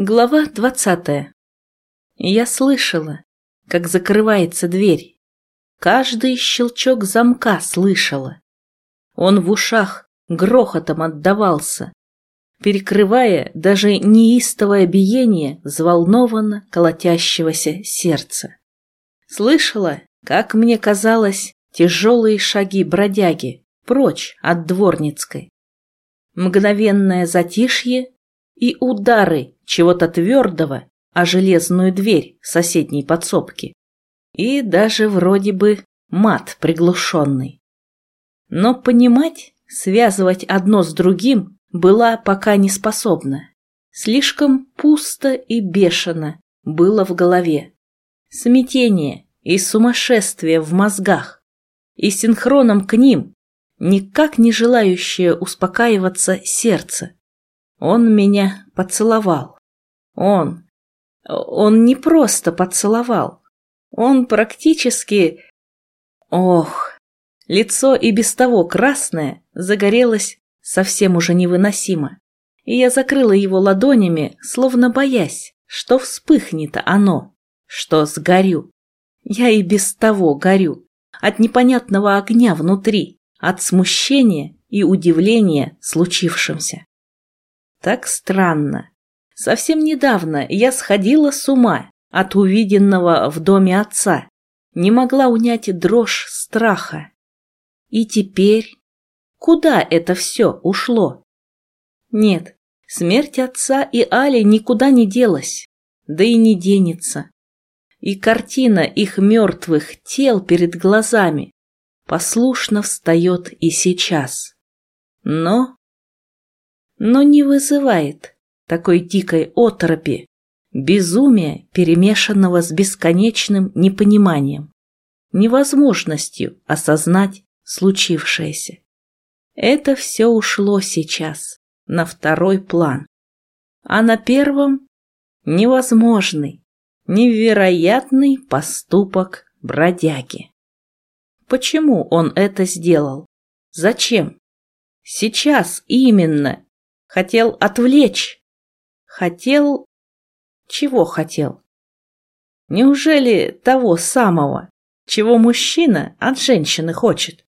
Глава двадцатая. Я слышала, как закрывается дверь. Каждый щелчок замка слышала. Он в ушах грохотом отдавался, перекрывая даже неистовое биение взволнованно колотящегося сердца. Слышала, как мне казалось, тяжелые шаги бродяги прочь от дворницкой. Мгновенное затишье и удары чего-то твердого о железную дверь соседней подсобки. И даже вроде бы мат приглушенный. Но понимать, связывать одно с другим была пока не способна. Слишком пусто и бешено было в голове. Смятение и сумасшествие в мозгах. И синхроном к ним никак не желающее успокаиваться сердце. Он меня поцеловал. Он... Он не просто поцеловал. Он практически... Ох, лицо и без того красное загорелось совсем уже невыносимо. И я закрыла его ладонями, словно боясь, что вспыхнет оно, что сгорю. Я и без того горю от непонятного огня внутри, от смущения и удивления случившимся. Так странно. Совсем недавно я сходила с ума от увиденного в доме отца, не могла унять дрожь страха. И теперь куда это все ушло? Нет, смерть отца и Али никуда не делась, да и не денется. И картина их мертвых тел перед глазами послушно встает и сейчас. Но но не вызывает такой дикой оторопи, безумия, перемешанного с бесконечным непониманием, невозможностью осознать случившееся. Это все ушло сейчас на второй план. А на первом – невозможный, невероятный поступок бродяги. Почему он это сделал? Зачем? Сейчас именно Хотел отвлечь. Хотел... Чего хотел? Неужели того самого, чего мужчина от женщины хочет?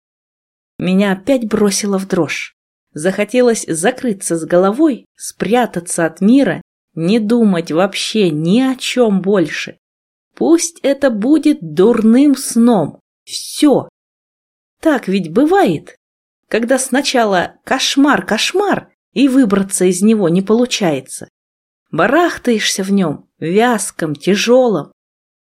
Меня опять бросило в дрожь. Захотелось закрыться с головой, спрятаться от мира, не думать вообще ни о чем больше. Пусть это будет дурным сном. Все. Так ведь бывает, когда сначала кошмар-кошмар, и выбраться из него не получается. Барахтаешься в нем, вязком, тяжелом,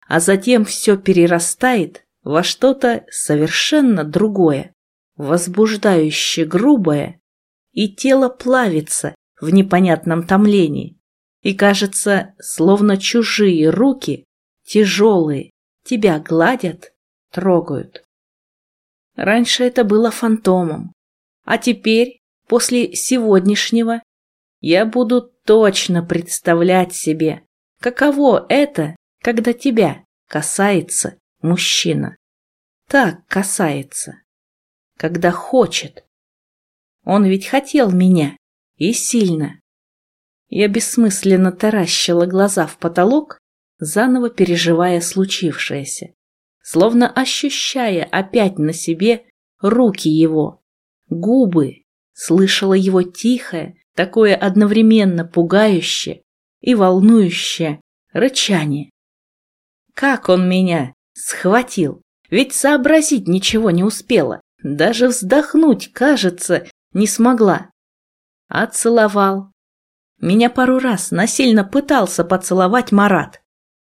а затем все перерастает во что-то совершенно другое, возбуждающее грубое, и тело плавится в непонятном томлении, и кажется, словно чужие руки, тяжелые, тебя гладят, трогают. Раньше это было фантомом, а теперь После сегодняшнего я буду точно представлять себе, каково это, когда тебя касается мужчина. Так касается, когда хочет. Он ведь хотел меня, и сильно. Я бессмысленно таращила глаза в потолок, заново переживая случившееся, словно ощущая опять на себе руки его, губы, слышала его тихое, такое одновременно пугающее и волнующее рычание. Как он меня схватил! Ведь сообразить ничего не успела, даже вздохнуть, кажется, не смогла. Отцеловал. Меня пару раз насильно пытался поцеловать Марат.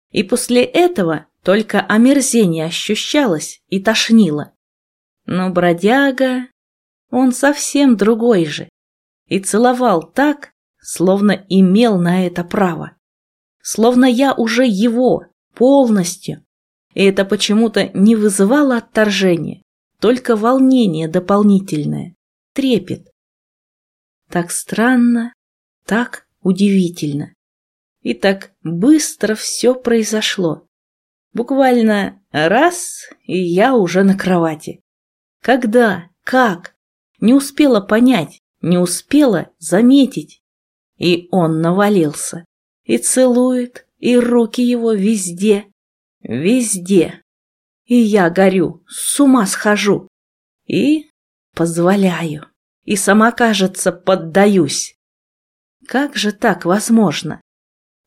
И после этого только омерзение ощущалось и тошнило. Но бродяга он совсем другой же. И целовал так, словно имел на это право. Словно я уже его, полностью. И это почему-то не вызывало отторжения, только волнение дополнительное, трепет. Так странно, так удивительно. И так быстро все произошло. Буквально раз, и я уже на кровати. Когда? Как? Не успела понять, не успела заметить. И он навалился. и целует, и руки его везде, везде. И я горю, с ума схожу. И позволяю. И сама, кажется, поддаюсь. Как же так возможно?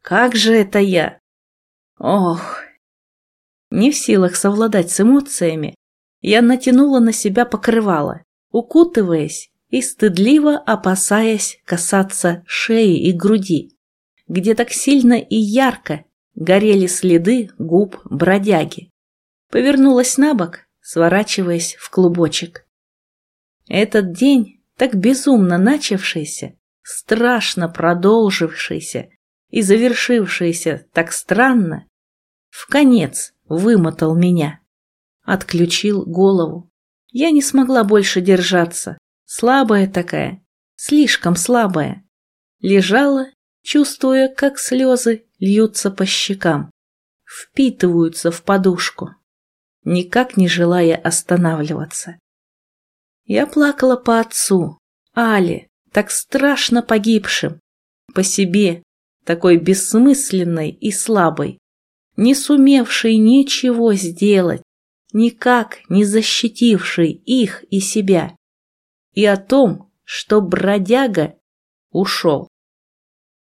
Как же это я? Ох! Не в силах совладать с эмоциями, я натянула на себя покрывало, укутываясь и стыдливо опасаясь касаться шеи и груди, где так сильно и ярко горели следы губ бродяги. Повернулась на бок, сворачиваясь в клубочек. Этот день, так безумно начавшийся, страшно продолжившийся и завершившийся так странно, в конец вымотал меня. Отключил голову. Я не смогла больше держаться. Слабая такая, слишком слабая. Лежала, чувствуя, как слезы льются по щекам, впитываются в подушку, никак не желая останавливаться. Я плакала по отцу, Але, так страшно погибшим, по себе, такой бессмысленной и слабой, не сумевшей ничего сделать, никак не защитившей их и себя, и о том, что бродяга ушел.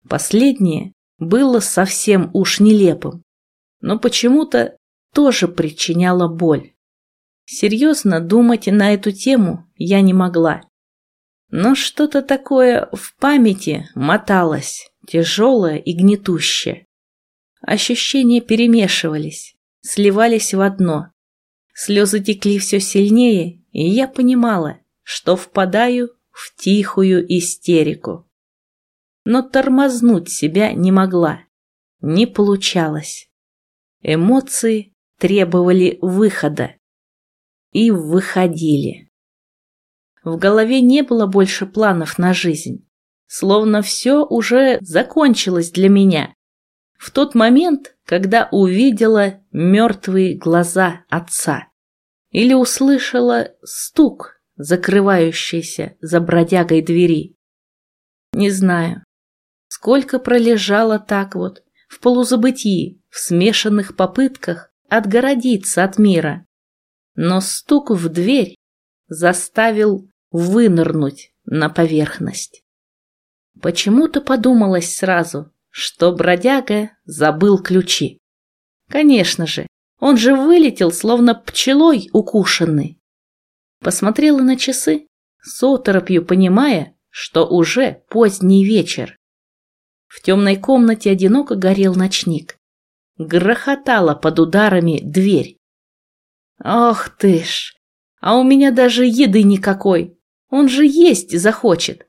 Последнее было совсем уж нелепым, но почему-то тоже причиняло боль. Серьезно думать на эту тему я не могла. Но что-то такое в памяти моталось, тяжелое и гнетущее. Ощущения перемешивались, сливались в одно. Слезы текли все сильнее, и я понимала, что впадаю в тихую истерику. Но тормознуть себя не могла, не получалось. Эмоции требовали выхода. И выходили. В голове не было больше планов на жизнь. Словно все уже закончилось для меня. В тот момент, когда увидела мертвые глаза отца. Или услышала стук, закрывающийся за бродягой двери. Не знаю, сколько пролежала так вот, в полузабытии, в смешанных попытках отгородиться от мира. Но стук в дверь заставил вынырнуть на поверхность. Почему-то подумалось сразу, что бродяга забыл ключи. Конечно же, он же вылетел, словно пчелой укушенный. Посмотрела на часы, с оторопью понимая, что уже поздний вечер. В темной комнате одиноко горел ночник. Грохотала под ударами дверь. Ох ты ж! А у меня даже еды никакой. Он же есть захочет.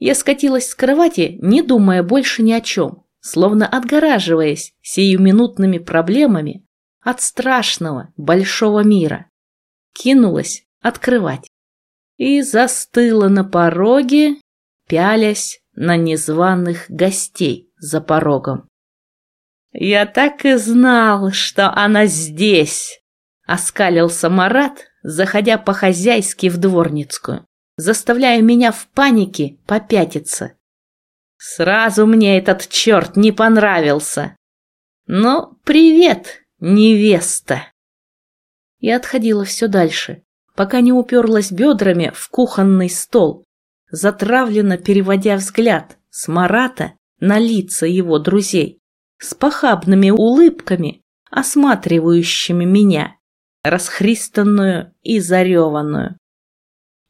Я скатилась с кровати, не думая больше ни о чем, словно отгораживаясь сиюминутными проблемами от страшного большого мира. Кинулась открывать. И застыла на пороге, пялясь на незваных гостей за порогом. «Я так и знал, что она здесь!» — оскалился Марат, заходя по-хозяйски в дворницкую заставляя меня в панике попятиться. Сразу мне этот черт не понравился. Ну, привет, невеста. Я отходила все дальше, пока не уперлась бедрами в кухонный стол, затравленно переводя взгляд с Марата на лица его друзей, с похабными улыбками, осматривающими меня, расхристанную и зареванную.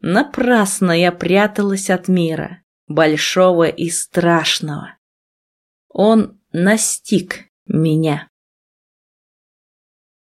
Напрасно я пряталась от мира, большого и страшного. Он настиг меня.